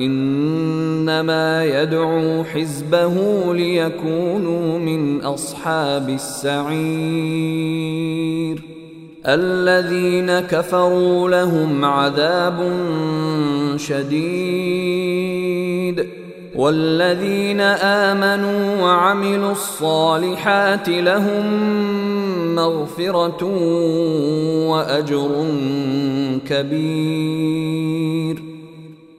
إنما يدعو حزبه ليكونوا من أصحاب السعير. الذين كفروا لهم عذاب شديد. والذين آمنوا وعملوا الصالحات لهم مغفرة وأجر كبير.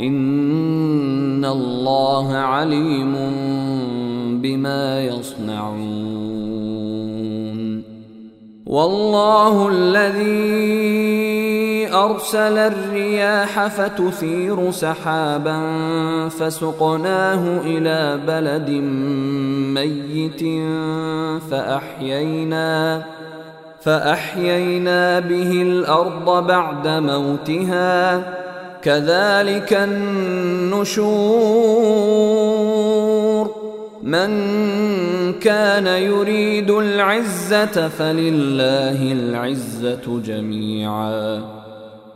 ان الله عليم بما يصنعون والله الذي ارسل الرياح فتثير سحابا فسقناه إلى بلد ميت فاحيينا فاحيينا به الأرض بعد موتها كذلك النشور. من كان يريد العزة فلله العزة جميعا.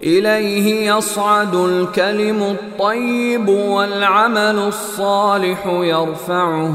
إليه يصعد الكلم الطيب والعمل الصالح يرفعه.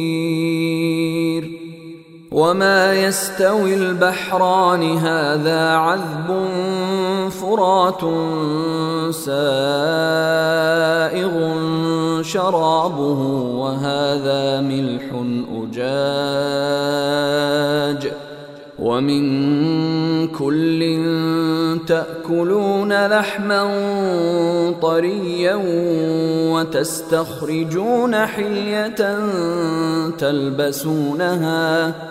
وما يستوي البحران هذا عذب فرات سائغ شرابه وهذا ملح أجاج ومن كل تاكلون لحما طريا وتستخرجون حليه تلبسونها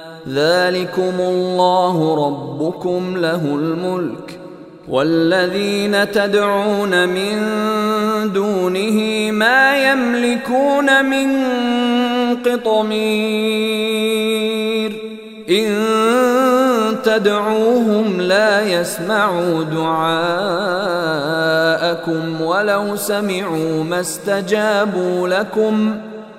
ذلكم الله ربكم له الملك والذين تدعون من دونه ما يملكون من قطمير ان تدعوهم لا يسمعوا دعاءكم ولو سمعوا ما استجابوا لكم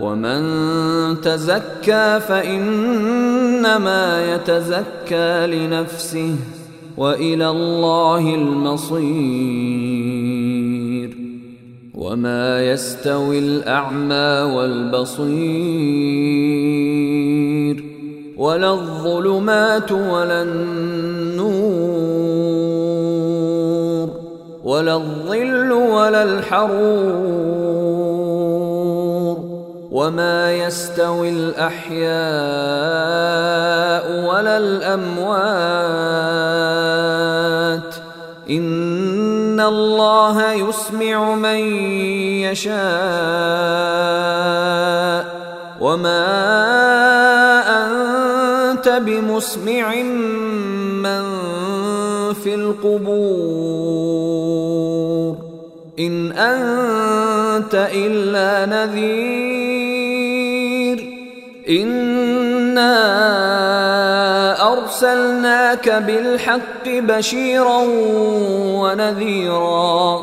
ومن تزكى فانما يتزكى لنفسه والى الله المصير وما يستوي الاعمى والبصير ولا الظلمات ولا النور ولا الظل ولا الحرور وما يستوي الاحياء ولا الاموات ان الله يسمع من يشاء وما انت بمسمع من في القبور ان انت الا نذير انا ارسلناك بالحق بشيرا ونذيرا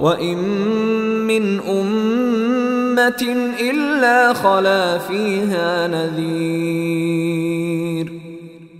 وان من امه الا خلا فيها نذير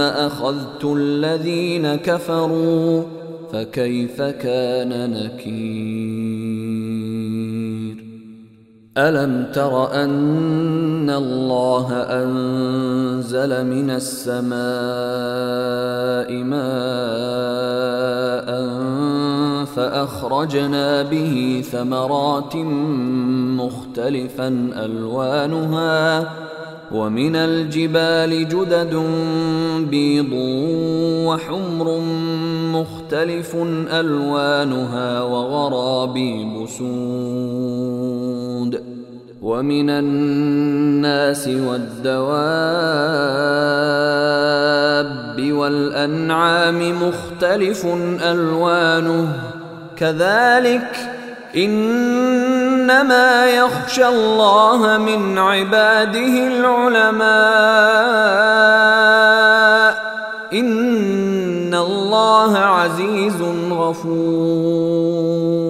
أخذت الذين كفروا فكيف كان نكير؟ ألم تر أن الله أنزل من السماء ماء فأخرجنا به ثمرات مختلفا ألوانها ومن الجبال جدد بيض وحمر مختلف ألوانها وغرابيب سود. ومن الناس والدواب والأنعام مختلف ألوانه. كذلك إنما يخشى الله من عباده العلماء. إن الله عزيز غفور.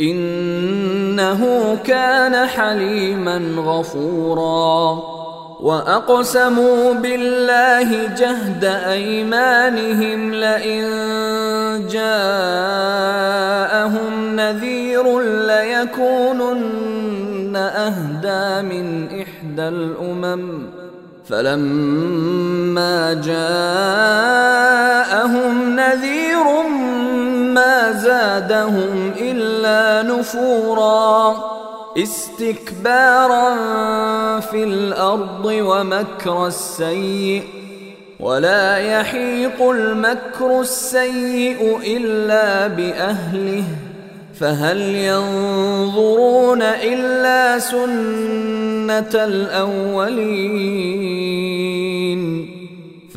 إنه كان حليما غفورا. وأقسموا بالله جهد أيمانهم لئن جاءهم نذير ليكونن أهدى من إحدى الأمم. فلما جاءهم نذير ما زادهم إلا نفورا. استكبارا في الأرض ومكر السيء. ولا يحيق المكر السيء إلا بأهله. فهل ينظرون إلا سنة الأولين؟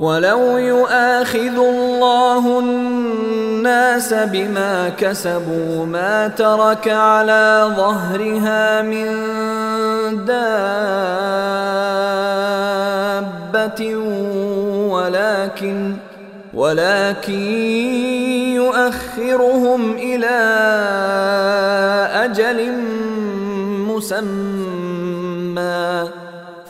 ولو يؤاخذ الله الناس بما كسبوا ما ترك على ظهرها من دابه ولكن ولكن يؤخرهم إلى أجل مسمى